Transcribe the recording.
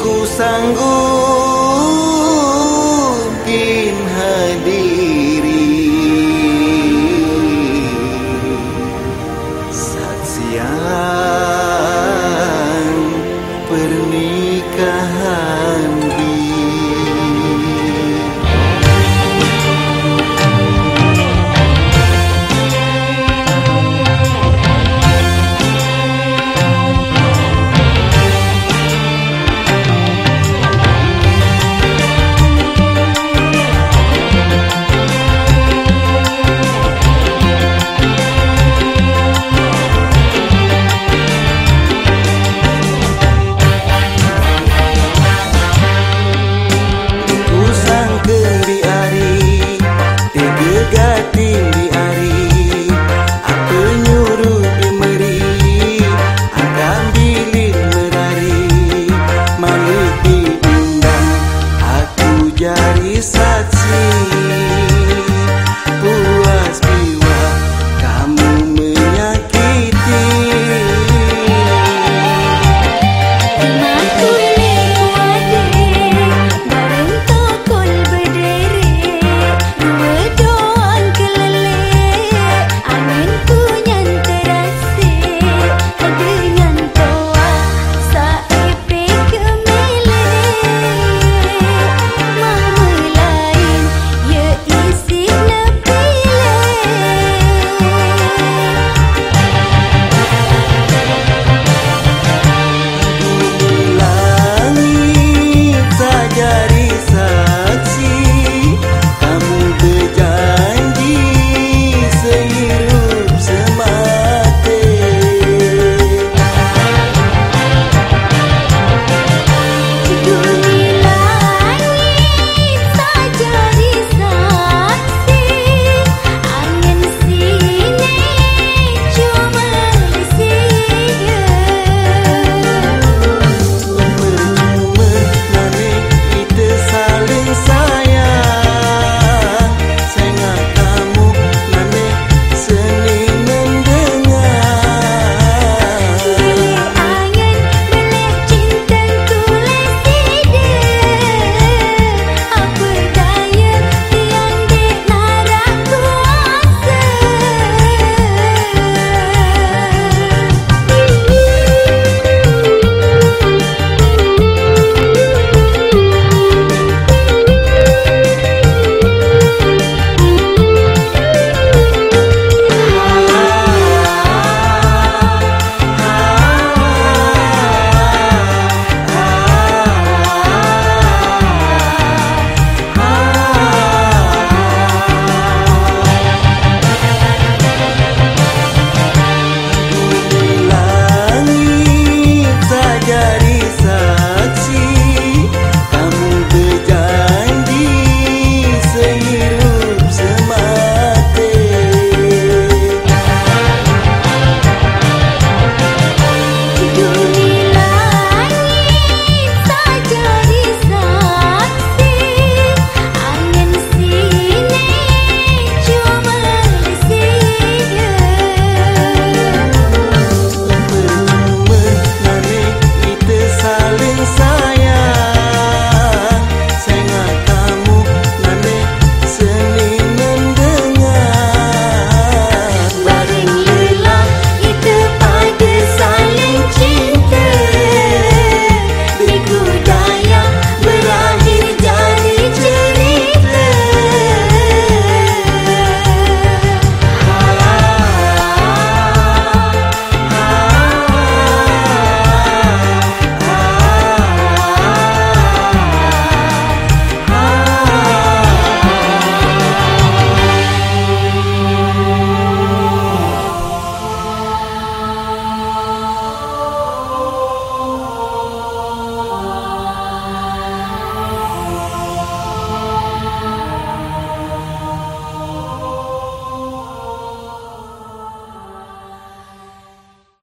Ku sanggup.